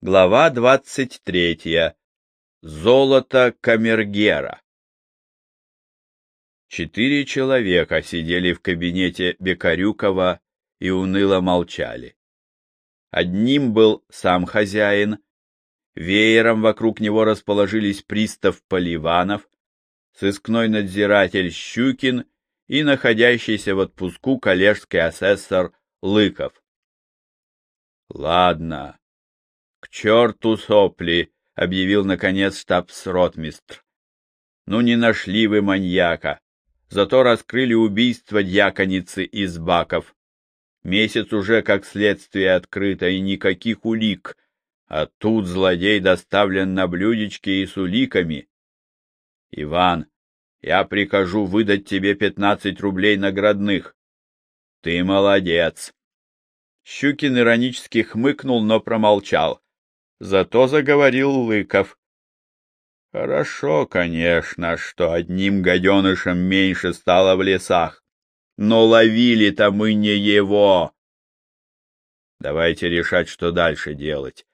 Глава двадцать третья. Золото Камергера. Четыре человека сидели в кабинете Бекарюкова и уныло молчали. Одним был сам хозяин, веером вокруг него расположились пристав Поливанов, сыскной надзиратель Щукин и находящийся в отпуску коллежский асессор Лыков. — Ладно, — К черту сопли! — объявил, наконец, штабс-ротмистр. — Ну, не нашли вы маньяка. Зато раскрыли убийство дьяконицы из баков. Месяц уже как следствие открыто, и никаких улик. А тут злодей доставлен на блюдечке и с уликами. Иван, я прикажу выдать тебе пятнадцать рублей наградных. Ты молодец. Щукин иронически хмыкнул, но промолчал. Зато заговорил Лыков. Хорошо, конечно, что одним гаденышем меньше стало в лесах, но ловили-то мы не его. Давайте решать, что дальше делать.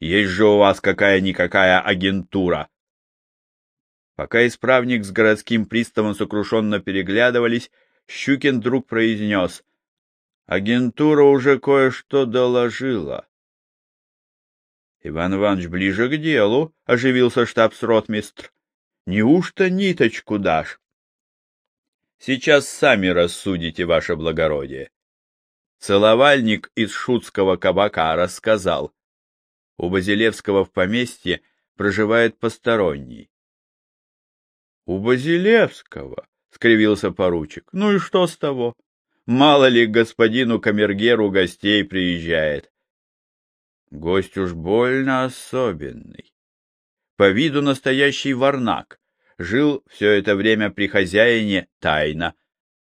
Есть же у вас какая-никакая агентура. Пока исправник с городским приставом сокрушенно переглядывались, Щукин вдруг произнес. Агентура уже кое-что доложила. Иван Иванович ближе к делу, — оживился штабс-ротмистр. — Неужто ниточку дашь? — Сейчас сами рассудите, ваше благородие. Целовальник из шутского кабака рассказал. У Базилевского в поместье проживает посторонний. — У Базилевского? — скривился поручик. — Ну и что с того? Мало ли господину камергеру гостей приезжает. Гость уж больно особенный. По виду настоящий варнак. Жил все это время при хозяине тайно,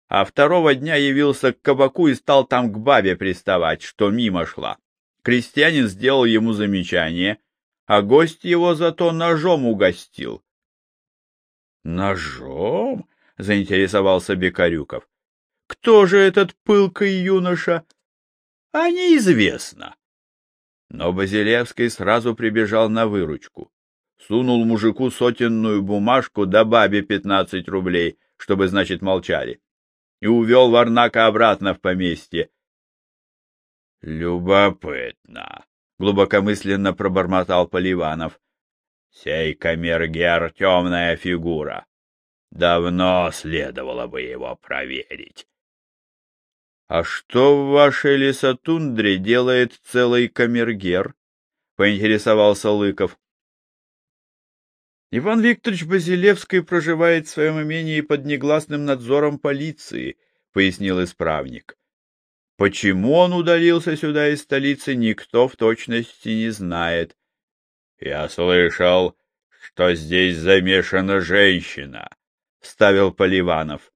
а второго дня явился к кабаку и стал там к бабе приставать, что мимо шла. Крестьянин сделал ему замечание, а гость его зато ножом угостил. «Ножом?» — заинтересовался Бекарюков. «Кто же этот пылкий юноша?» «А неизвестно. Но Базилевский сразу прибежал на выручку. Сунул мужику сотенную бумажку да бабе пятнадцать рублей, чтобы, значит, молчали. И увел Варнака обратно в поместье. — Любопытно, — глубокомысленно пробормотал Поливанов. — Сей камергер — темная фигура. Давно следовало бы его проверить. — А что в вашей лесотундре делает целый камергер? — поинтересовался Лыков. — Иван Викторович Базилевский проживает в своем имении под негласным надзором полиции, — пояснил исправник. Почему он удалился сюда из столицы, никто в точности не знает. — Я слышал, что здесь замешана женщина, — вставил Поливанов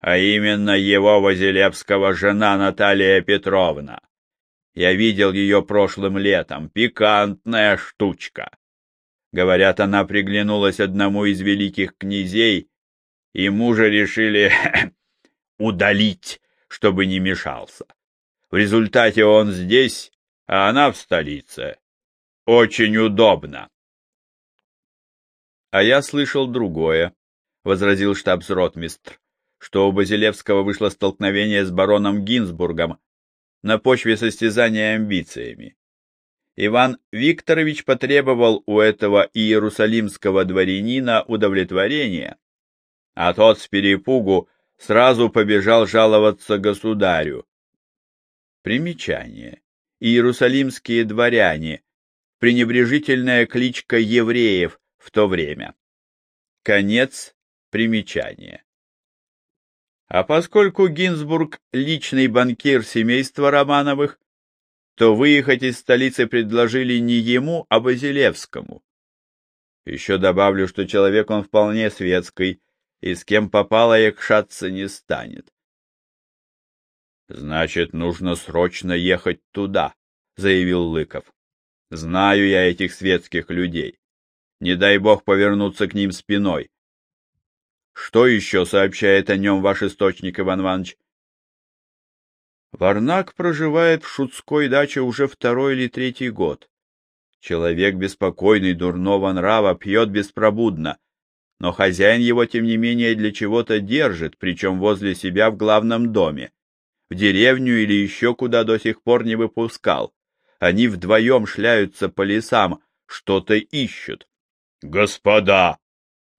а именно его Возелевского жена Наталья Петровна. Я видел ее прошлым летом. Пикантная штучка. Говорят, она приглянулась одному из великих князей, и мужа решили удалить, чтобы не мешался. В результате он здесь, а она в столице. Очень удобно. — А я слышал другое, — возразил штабс-ротмистр что у Базилевского вышло столкновение с бароном Гинзбургом на почве состязания амбициями. Иван Викторович потребовал у этого иерусалимского дворянина удовлетворения, а тот с перепугу сразу побежал жаловаться государю. Примечание. Иерусалимские дворяне. Пренебрежительная кличка евреев в то время. Конец примечания. А поскольку Гинзбург — личный банкир семейства Романовых, то выехать из столицы предложили не ему, а Базилевскому. Еще добавлю, что человек он вполне светский, и с кем попало якшаться не станет. «Значит, нужно срочно ехать туда», — заявил Лыков. «Знаю я этих светских людей. Не дай бог повернуться к ним спиной. Что еще сообщает о нем ваш источник, Иван Иванович? Варнак проживает в Шутской даче уже второй или третий год. Человек беспокойный, дурного нрава, пьет беспробудно, но хозяин его, тем не менее, для чего-то держит, причем возле себя в главном доме. В деревню или еще куда до сих пор не выпускал. Они вдвоем шляются по лесам, что-то ищут. — Господа! —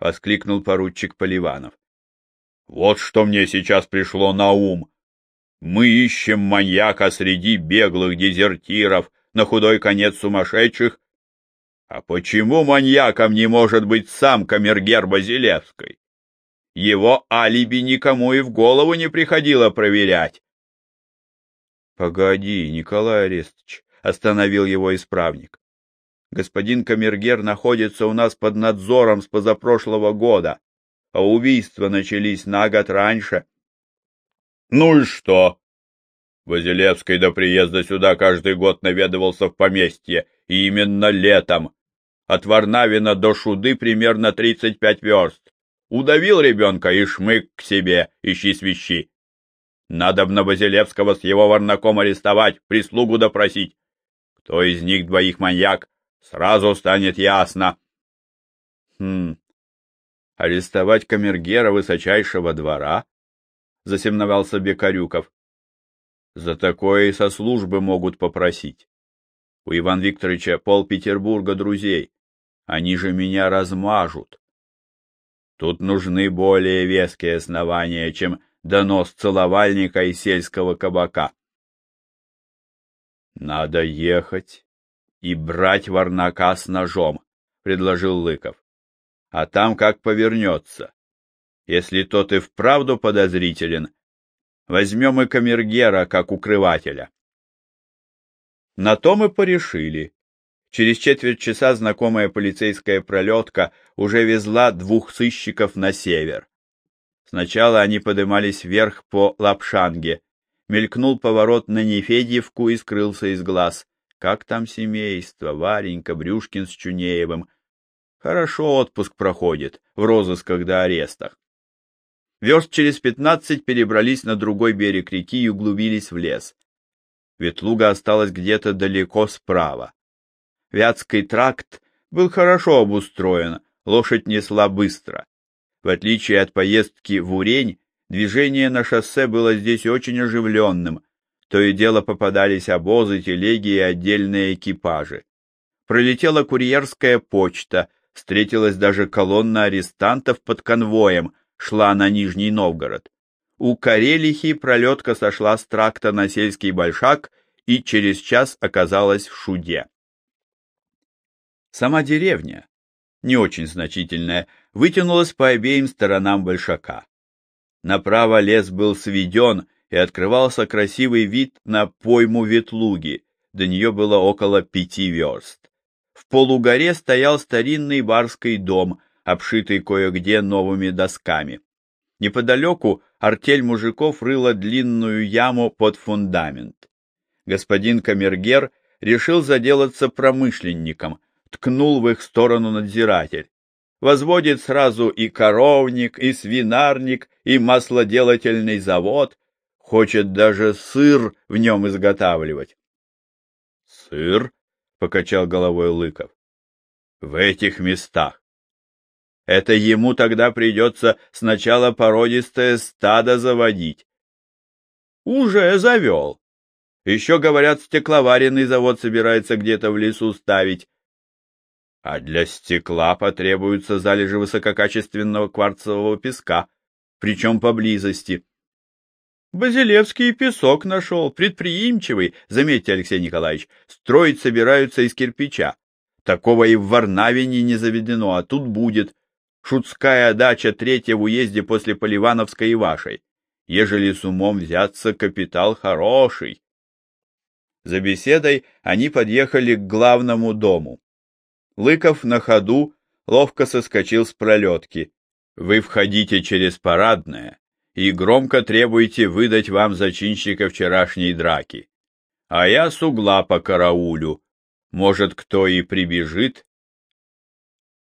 воскликнул поручик Поливанов. — Вот что мне сейчас пришло на ум. Мы ищем маньяка среди беглых дезертиров, на худой конец сумасшедших. А почему маньяком не может быть сам камергер Базилевской? Его алиби никому и в голову не приходило проверять. — Погоди, Николай Арестович, — остановил его исправник. Господин камергер находится у нас под надзором с позапрошлого года, а убийства начались на год раньше. Ну и что? Базилевский до приезда сюда каждый год наведывался в поместье, и именно летом. От Варнавина до Шуды примерно тридцать пять верст. Удавил ребенка и шмык к себе, ищи свищи. Надобно Базилевского с его варнаком арестовать, прислугу допросить. Кто из них двоих маньяк, сразу станет ясно. Хм, арестовать камергера высочайшего двора? Засемновался Бекарюков. За такое и со службы могут попросить. У Ивана Викторовича пол Петербурга друзей. Они же меня размажут. Тут нужны более веские основания, чем донос целовальника из сельского кабака. Надо ехать и брать Варнака с ножом, предложил Лыков. А там как повернется. Если тот и вправду подозрителен, возьмем и камергера как укрывателя. На то мы порешили. Через четверть часа знакомая полицейская пролетка уже везла двух сыщиков на север. Сначала они подымались вверх по Лапшанге. Мелькнул поворот на Нефедьевку и скрылся из глаз. Как там семейство, Варенька, Брюшкин с Чунеевым. Хорошо отпуск проходит, в розысках до арестах. Верст через пятнадцать перебрались на другой берег реки и углубились в лес. Ветлуга осталась где-то далеко справа. Вятский тракт был хорошо обустроен, лошадь несла быстро. В отличие от поездки в Урень, движение на шоссе было здесь очень оживленным, то и дело попадались обозы, телеги и отдельные экипажи. Пролетела курьерская почта, встретилась даже колонна арестантов под конвоем, шла на Нижний Новгород. У Карелихи пролетка сошла с тракта на сельский большак и через час оказалась в Шуде. Сама деревня, не очень значительная, вытянулась по обеим сторонам большака. Направо лес был сведен, и открывался красивый вид на пойму Ветлуги, до нее было около пяти верст. В полугоре стоял старинный барский дом, обшитый кое-где новыми досками. Неподалеку артель мужиков рыла длинную яму под фундамент. Господин Камергер решил заделаться промышленником, ткнул в их сторону надзиратель. Возводит сразу и коровник, и свинарник, и маслоделательный завод, Хочет даже сыр в нем изготавливать. — Сыр? — покачал головой Лыков. — В этих местах. Это ему тогда придется сначала породистое стадо заводить. Уже завел. Еще, говорят, стекловаренный завод собирается где-то в лесу ставить. А для стекла потребуются залежи высококачественного кварцевого песка, причем поблизости. Базилевский песок нашел, предприимчивый, заметьте, Алексей Николаевич, строить собираются из кирпича. Такого и в Варнавине не заведено, а тут будет. Шутская дача третья в уезде после Поливановской и вашей. Ежели с умом взяться, капитал хороший. За беседой они подъехали к главному дому. Лыков на ходу ловко соскочил с пролетки. Вы входите через парадное, и громко требуете выдать вам зачинщика вчерашней драки. А я с угла по караулю. Может, кто и прибежит?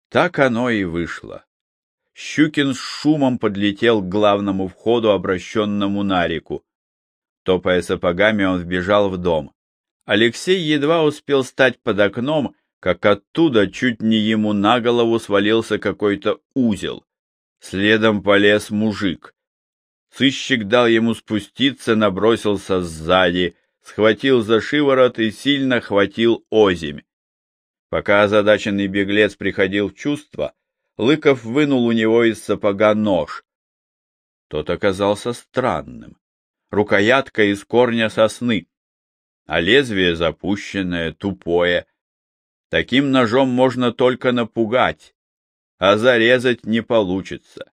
Так оно и вышло. Щукин с шумом подлетел к главному входу, обращенному на реку. Топая сапогами, он вбежал в дом. Алексей едва успел стать под окном, как оттуда чуть не ему на голову свалился какой-то узел. Следом полез мужик. Сыщик дал ему спуститься, набросился сзади, схватил за шиворот и сильно хватил озимь. Пока озадаченный беглец приходил в чувство, Лыков вынул у него из сапога нож. Тот оказался странным. Рукоятка из корня сосны, а лезвие запущенное, тупое. Таким ножом можно только напугать, а зарезать не получится.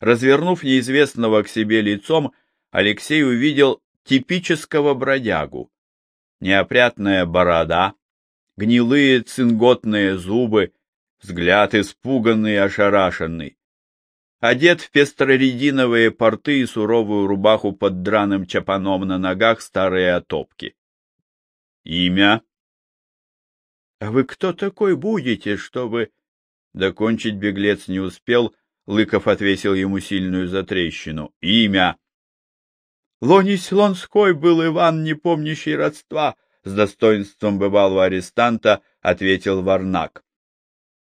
Развернув неизвестного к себе лицом, Алексей увидел типического бродягу. Неопрятная борода, гнилые цинготные зубы, взгляд испуганный и ошарашенный. Одет в пестрорединовые порты и суровую рубаху под драным чапаном на ногах старые отопки. Имя? — А вы кто такой будете, чтобы... Докончить беглец не успел, Лыков отвесил ему сильную затрещину. Имя! Лонись Лонской был Иван, не помнящий родства, с достоинством бывалого арестанта ответил Варнак.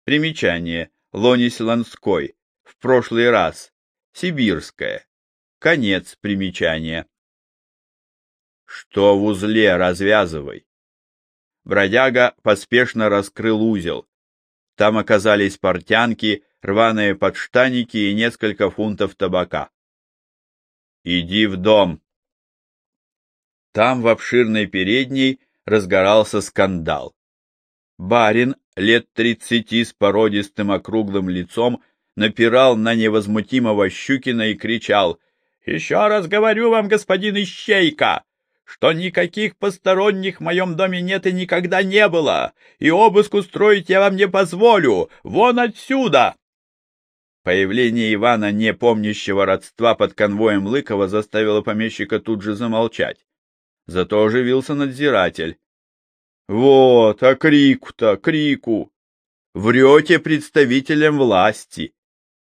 Примечание. Лонись Лонской. В прошлый раз. Сибирская. Конец примечания. Что в узле развязывай? Бродяга поспешно раскрыл узел. Там оказались портянки, рваные подштаники и несколько фунтов табака. Иди в дом. Там в обширной передней разгорался скандал. Барин, лет тридцати с породистым округлым лицом, напирал на невозмутимого Щукина и кричал «Еще раз говорю вам, господин Ищейка, что никаких посторонних в моем доме нет и никогда не было, и обыск устроить я вам не позволю, вон отсюда!» Появление Ивана, не помнящего родства под конвоем Лыкова, заставило помещика тут же замолчать. Зато оживился надзиратель. — Вот, а крику-то, крику! Врете представителям власти!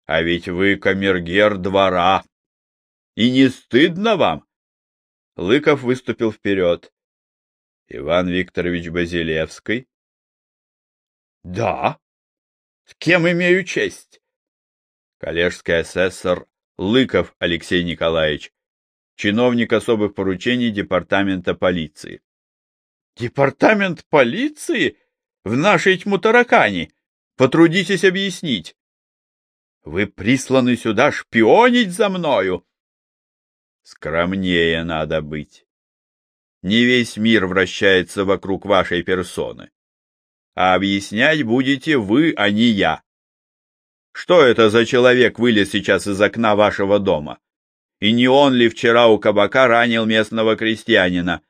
А ведь вы камергер двора! И не стыдно вам? Лыков выступил вперед. — Иван Викторович Базилевский? — Да. С кем имею честь? Коллежский асессор Лыков Алексей Николаевич, чиновник особых поручений департамента полиции. Департамент полиции? В нашей тьму таракани? Потрудитесь объяснить. Вы присланы сюда шпионить за мною? Скромнее надо быть. Не весь мир вращается вокруг вашей персоны. А объяснять будете вы, а не я. Что это за человек вылез сейчас из окна вашего дома? И не он ли вчера у кабака ранил местного крестьянина?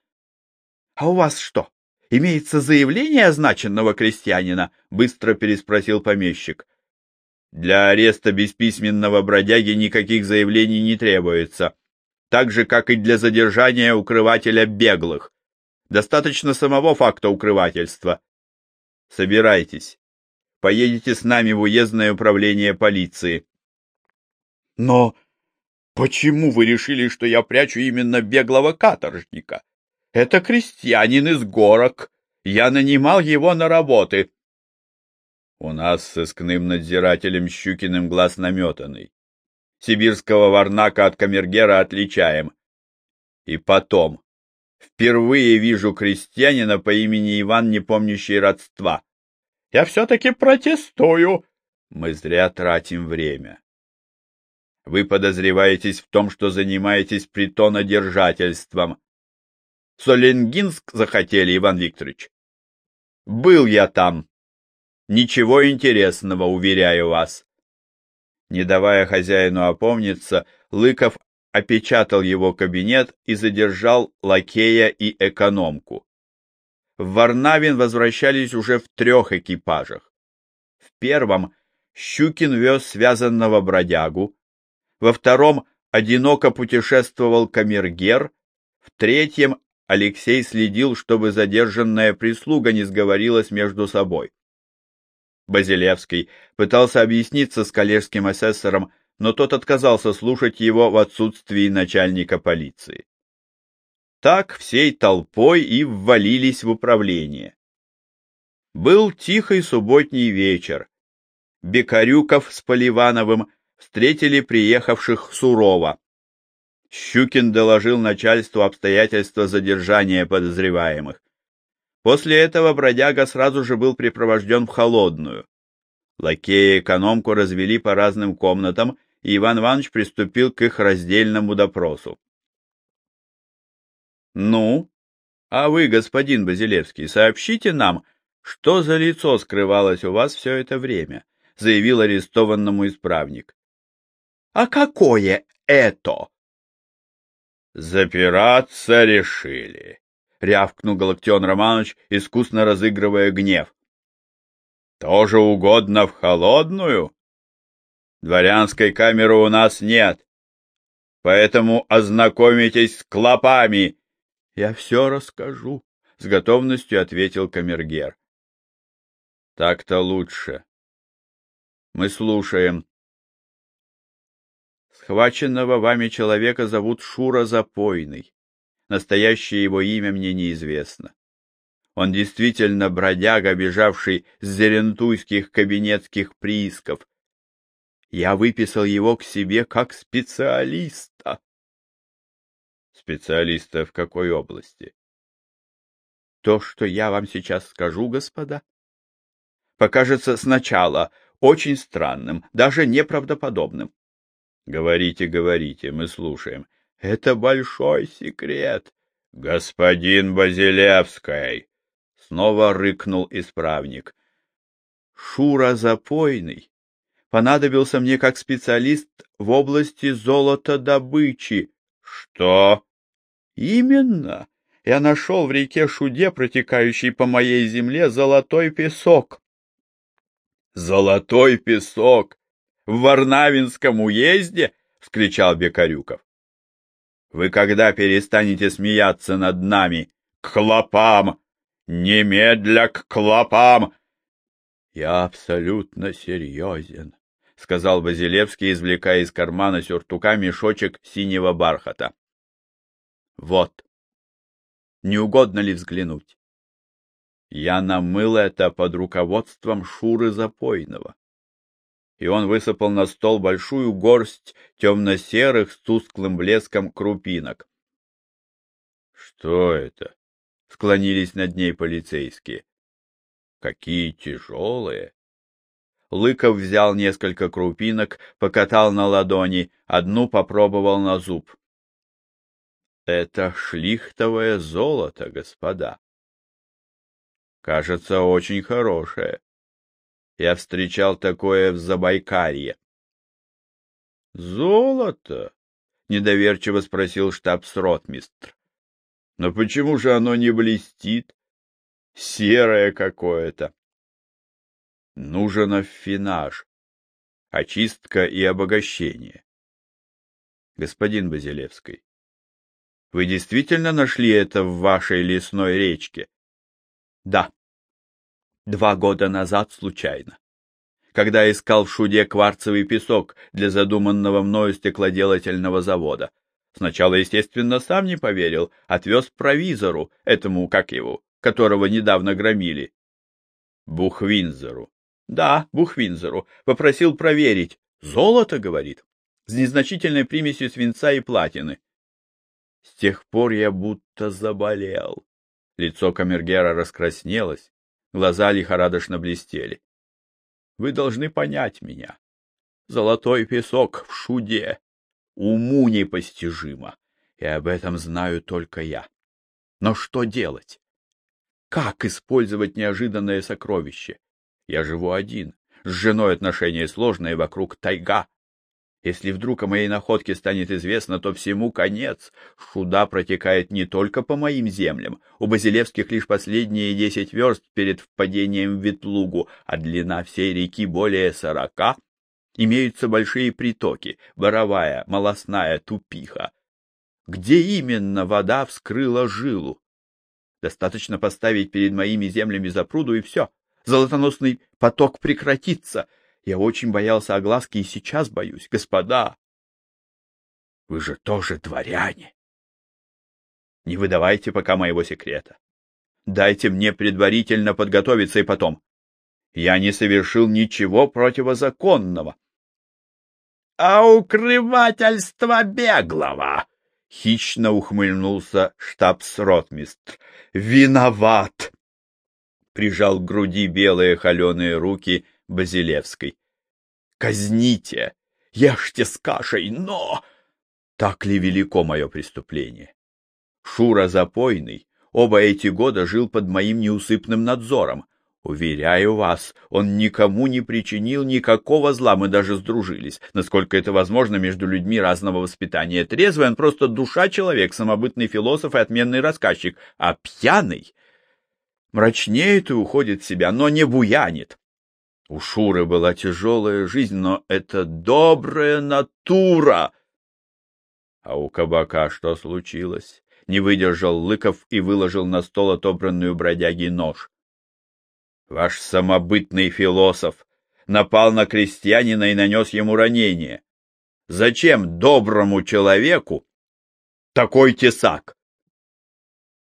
— А у вас что, имеется заявление означенного крестьянина? — быстро переспросил помещик. — Для ареста бесписьменного бродяги никаких заявлений не требуется, так же, как и для задержания укрывателя беглых. Достаточно самого факта укрывательства. Собирайтесь поедете с нами в уездное управление полиции. Но почему вы решили, что я прячу именно беглого каторжника? Это крестьянин из горок. Я нанимал его на работы. У нас с сыскным надзирателем Щукиным глаз наметанный. Сибирского варнака от камергера отличаем. И потом, впервые вижу крестьянина по имени Иван, не помнящий родства. Я все-таки протестую. Мы зря тратим время. Вы подозреваетесь в том, что занимаетесь притонодержательством. Соленгинск захотели, Иван Викторович. Был я там. Ничего интересного, уверяю вас. Не давая хозяину опомниться, Лыков опечатал его кабинет и задержал лакея и экономку в Варнавин возвращались уже в трех экипажах. В первом Щукин вез связанного бродягу, во втором одиноко путешествовал камергер, в третьем Алексей следил, чтобы задержанная прислуга не сговорилась между собой. Базилевский пытался объясниться с коллежским асессором, но тот отказался слушать его в отсутствии начальника полиции. Так всей толпой и ввалились в управление. Был тихий субботний вечер. Бекарюков с Поливановым встретили приехавших сурово. Щукин доложил начальству обстоятельства задержания подозреваемых. После этого бродяга сразу же был припровожден в холодную. Лакеи экономку развели по разным комнатам, и Иван Иванович приступил к их раздельному допросу. — Ну, а вы, господин Базилевский, сообщите нам, что за лицо скрывалось у вас все это время? — заявил арестованному исправник. — А какое это? — Запираться решили, — рявкнул Галактион Романович, искусно разыгрывая гнев. — Тоже угодно в холодную? Дворянской камеры у нас нет, поэтому ознакомитесь с клопами. — Я все расскажу, — с готовностью ответил камергер. — Так-то лучше. Мы слушаем. Схваченного вами человека зовут Шура Запойный. Настоящее его имя мне неизвестно. Он действительно бродяга, бежавший с зерентуйских кабинетских приисков. Я выписал его к себе как специалиста. Специалиста в какой области? То, что я вам сейчас скажу, господа, покажется сначала очень странным, даже неправдоподобным. Говорите, говорите, мы слушаем. Это большой секрет. Господин Базилевский! Снова рыкнул исправник. Шура Запойный понадобился мне как специалист в области золотодобычи. Что? Именно. Я нашел в реке Шуде, протекающей по моей земле, золотой песок. Золотой песок! В Варнавинском уезде? — вскричал Бекарюков. — Вы когда перестанете смеяться над нами? К клопам! Немедля к клопам! — Я абсолютно серьезен, — сказал Базилевский, извлекая из кармана сюртука мешочек синего бархата. — Вот. Не угодно ли взглянуть? Я намыл это под руководством Шуры Запойного и он высыпал на стол большую горсть темно-серых с тусклым блеском крупинок. — Что это? — склонились над ней полицейские. — Какие тяжелые! Лыков взял несколько крупинок, покатал на ладони, одну попробовал на зуб. — Это шлихтовое золото, господа. Кажется, очень хорошее. Я встречал такое в Забайкалье. — Золото? — недоверчиво спросил штабс-ротмистр. — Но почему же оно не блестит? Серое какое-то. Нужен аффинаж, очистка и обогащение. Господин Базилевский, вы действительно нашли это в вашей лесной речке? Да два года назад случайно. Когда искал в Шуде кварцевый песок для задуманного мною стеклоделательного завода. Сначала, естественно, сам не поверил, отвез провизору, этому, как его, которого недавно громили. Бухвинзеру. Да, Бухвинзеру. Попросил проверить. Золото, говорит, с незначительной примесью свинца и платины. С тех пор я будто заболел. Лицо камергера раскраснелось, Глаза лихорадочно блестели. Вы должны понять меня. Золотой песок в шуде. Уму непостижимо. И об этом знаю только я. Но что делать? Как использовать неожиданное сокровище? Я живу один. С женой отношения сложные, вокруг тайга. Если вдруг о моей находке станет известно, то всему конец. Шуда протекает не только по моим землям. У Базилевских лишь последние десять верст перед впадением в Ветлугу, а длина всей реки более сорока. Имеются большие притоки — Боровая, Малосная, Тупиха. Где именно вода вскрыла жилу? Достаточно поставить перед моими землями запруду, и все. Золотоносный поток прекратится — я очень боялся огласки и сейчас боюсь. Господа, вы же тоже дворяне. Не выдавайте пока моего секрета. Дайте мне предварительно подготовиться и потом. Я не совершил ничего противозаконного. — А укрывательство беглого! — хищно ухмыльнулся штабс-ротмистр. — Виноват! — прижал к груди белые холеные руки Базилевской. — Казните! Ешьте с кашей, но... Так ли велико мое преступление? Шура Запойный оба эти года жил под моим неусыпным надзором. Уверяю вас, он никому не причинил никакого зла, мы даже сдружились, насколько это возможно между людьми разного воспитания. Трезвый он просто душа человек, самобытный философ и отменный рассказчик, а пьяный мрачнеет и уходит в себя, но не буянит. У Шуры была тяжелая жизнь, но это добрая натура. А у кабака что случилось? Не выдержал Лыков и выложил на стол отобранную бродяги нож. Ваш самобытный философ напал на крестьянина и нанес ему ранение. Зачем доброму человеку такой тесак?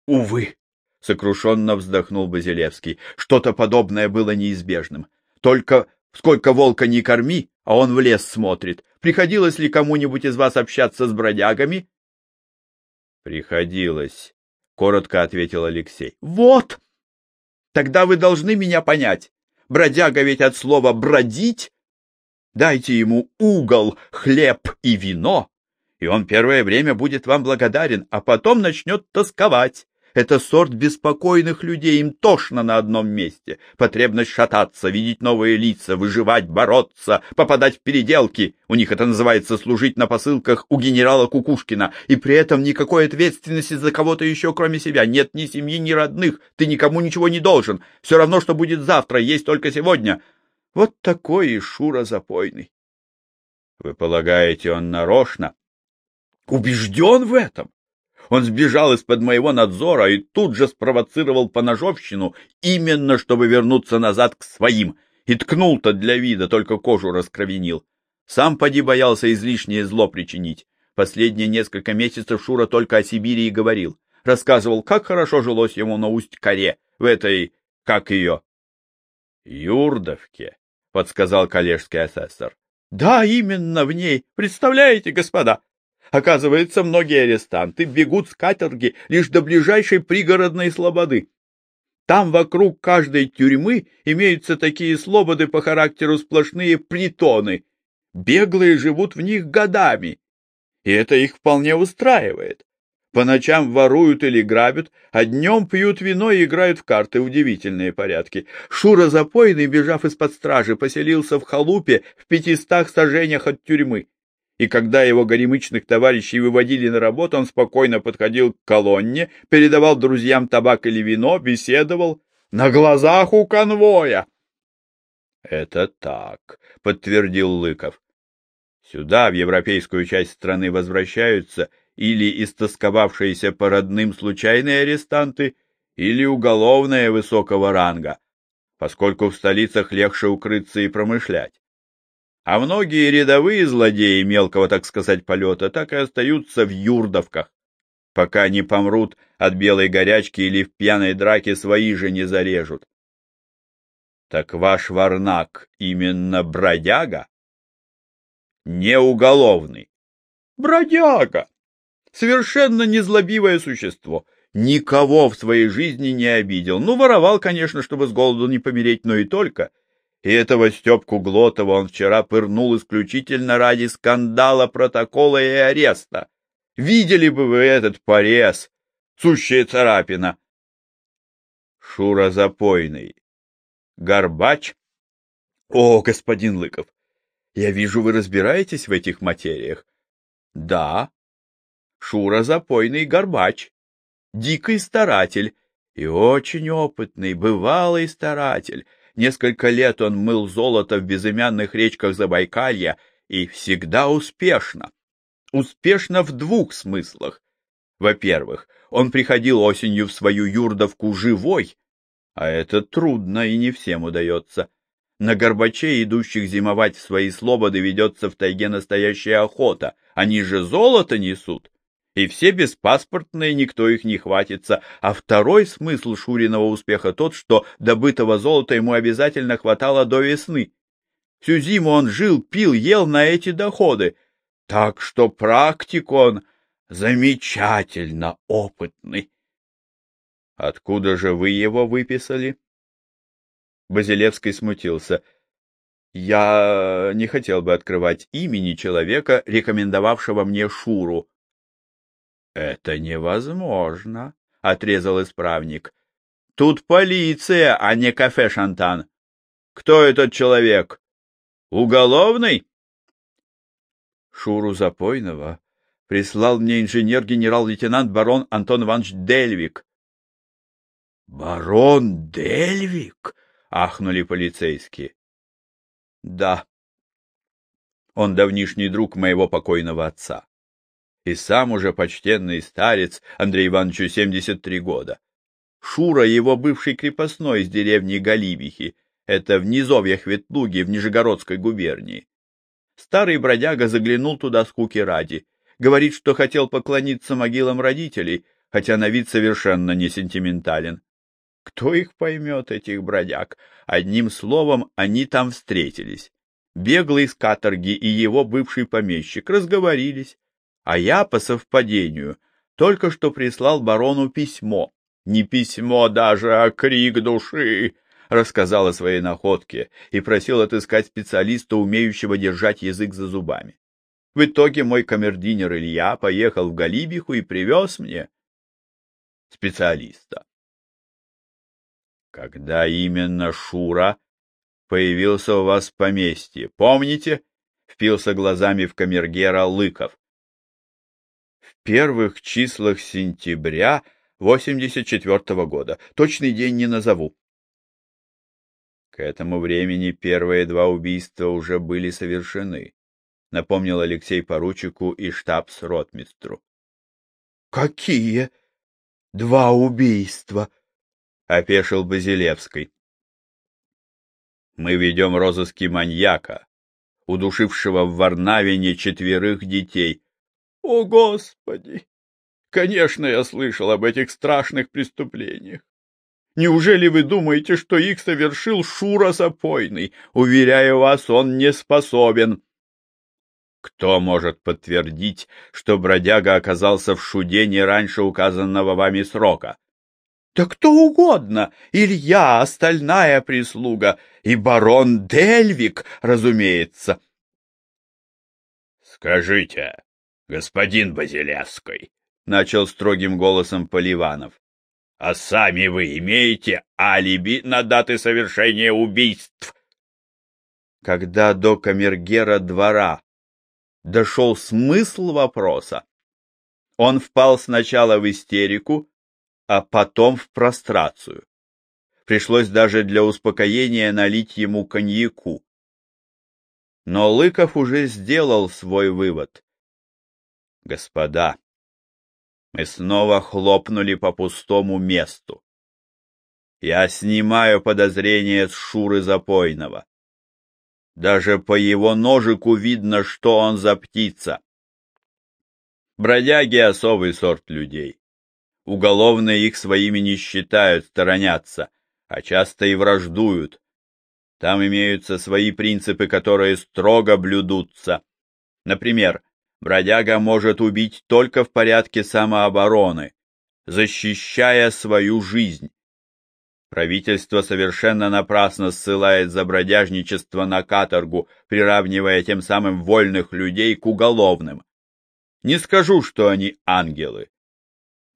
Увы, сокрушенно вздохнул Базилевский. Что-то подобное было неизбежным. Только сколько волка не корми, а он в лес смотрит. Приходилось ли кому-нибудь из вас общаться с бродягами? Приходилось, коротко ответил Алексей. Вот. Тогда вы должны меня понять. Бродяга ведь от слова бродить. Дайте ему угол, хлеб и вино, и он первое время будет вам благодарен, а потом начнет тосковать. Это сорт беспокойных людей, им тошно на одном месте. Потребность шататься, видеть новые лица, выживать, бороться, попадать в переделки. У них это называется служить на посылках у генерала Кукушкина. И при этом никакой ответственности за кого-то еще, кроме себя. Нет ни семьи, ни родных. Ты никому ничего не должен. Все равно, что будет завтра, есть только сегодня. Вот такой и Шура запойный. Вы полагаете, он нарочно? Убежден в этом? Он сбежал из-под моего надзора и тут же спровоцировал поножовщину, именно чтобы вернуться назад к своим. И ткнул-то для вида, только кожу раскровенил. Сам поди боялся излишнее зло причинить. Последние несколько месяцев Шура только о Сибири и говорил. Рассказывал, как хорошо жилось ему на Усть-Коре, в этой, как ее? Юрдовке, подсказал коллежский асессор. Да, именно в ней. Представляете, господа? Оказывается, многие арестанты бегут с каторги лишь до ближайшей пригородной слободы. Там вокруг каждой тюрьмы имеются такие слободы по характеру сплошные притоны. Беглые живут в них годами, и это их вполне устраивает. По ночам воруют или грабят, а днем пьют вино и играют в карты. Удивительные порядки. Шура запойный, бежав из-под стражи, поселился в халупе в пятистах сажениях от тюрьмы и когда его горемычных товарищей выводили на работу, он спокойно подходил к колонне, передавал друзьям табак или вино, беседовал на глазах у конвоя. — Это так, — подтвердил Лыков. Сюда, в европейскую часть страны, возвращаются или истосковавшиеся по родным случайные арестанты, или уголовные высокого ранга, поскольку в столицах легче укрыться и промышлять а многие рядовые злодеи мелкого, так сказать, полета так и остаются в юрдовках, пока не помрут от белой горячки или в пьяной драке свои же не зарежут. Так ваш варнак именно бродяга? Не уголовный. Бродяга! Совершенно незлобивое существо. Никого в своей жизни не обидел. Ну, воровал, конечно, чтобы с голоду не помереть, но и только — и этого Степку Глотова он вчера пырнул исключительно ради скандала, протокола и ареста. Видели бы вы этот порез, сущая царапина. Шура запойный. Горбач? О, господин Лыков, я вижу, вы разбираетесь в этих материях. Да. Шура запойный горбач. Дикий старатель и очень опытный, бывалый старатель. Несколько лет он мыл золото в безымянных речках Забайкалья и всегда успешно. Успешно в двух смыслах. Во-первых, он приходил осенью в свою юрдовку живой, а это трудно и не всем удается. На горбачей, идущих зимовать в свои слободы, ведется в тайге настоящая охота. Они же золото несут. И все беспаспортные, никто их не хватится. А второй смысл Шуриного успеха тот, что добытого золота ему обязательно хватало до весны. Всю зиму он жил, пил, ел на эти доходы. Так что практик он замечательно опытный. Откуда же вы его выписали? Базилевский смутился. Я не хотел бы открывать имени человека, рекомендовавшего мне Шуру. Это невозможно, отрезал исправник. Тут полиция, а не кафе Шантан. Кто этот человек? Уголовный? Шуру Запойного прислал мне инженер-генерал-лейтенант барон Антон Иванович Дельвик. Барон Дельвик? ахнули полицейские. Да. Он давнишний друг моего покойного отца. И сам уже почтенный старец Андрей Ивановичу 73 года. Шура его бывший крепостной из деревни Галибихи, это в низовьях Ветлуги в Нижегородской губернии. Старый бродяга заглянул туда скуки ради. Говорит, что хотел поклониться могилам родителей, хотя на вид совершенно не сентиментален. Кто их поймет, этих бродяг? Одним словом, они там встретились. Беглый с каторги и его бывший помещик разговорились, а я, по совпадению, только что прислал барону письмо. Не письмо даже, а крик души, рассказал о своей находке и просил отыскать специалиста, умеющего держать язык за зубами. В итоге мой камердинер Илья поехал в Галибиху и привез мне специалиста. Когда именно Шура появился у вас в поместье, помните? Впился глазами в камергера Лыков. Первых числах сентября 84 -го года. Точный день не назову. К этому времени первые два убийства уже были совершены, напомнил Алексей поручику и штабс-ротмистру. Какие два убийства? — опешил Базилевский. «Мы ведем розыски маньяка, удушившего в Варнавине четверых детей». «О, Господи! Конечно, я слышал об этих страшных преступлениях. Неужели вы думаете, что их совершил Шура Запойный? Уверяю вас, он не способен». Кто может подтвердить, что бродяга оказался в Шуде не раньше указанного вами срока? Да кто угодно, Илья, остальная прислуга и барон Дельвик, разумеется. Скажите, господин Базилевский, начал строгим голосом Поливанов, а сами вы имеете алиби на даты совершения убийств? Когда до камергера двора дошел смысл вопроса, он впал сначала в истерику, а потом в прострацию. Пришлось даже для успокоения налить ему коньяку. Но Лыков уже сделал свой вывод. Господа, мы снова хлопнули по пустому месту. Я снимаю подозрения с Шуры Запойного. Даже по его ножику видно, что он за птица. Бродяги — особый сорт людей. Уголовные их своими не считают, сторонятся, а часто и враждуют. Там имеются свои принципы, которые строго блюдутся. Например, бродяга может убить только в порядке самообороны, защищая свою жизнь. Правительство совершенно напрасно ссылает за бродяжничество на каторгу, приравнивая тем самым вольных людей к уголовным. Не скажу, что они ангелы,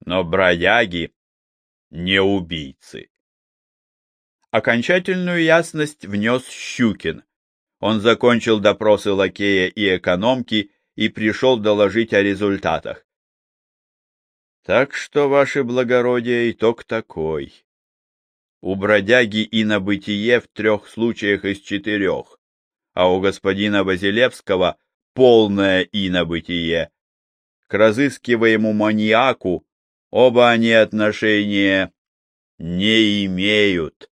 но бродяги не убийцы. Окончательную ясность внес Щукин. Он закончил допросы лакея и экономки и пришел доложить о результатах. Так что, ваше благородие, итог такой. У бродяги и на бытие в трех случаях из четырех, а у господина Базилевского полное инобытие. К разыскиваемому маньяку Оба они отношения не имеют.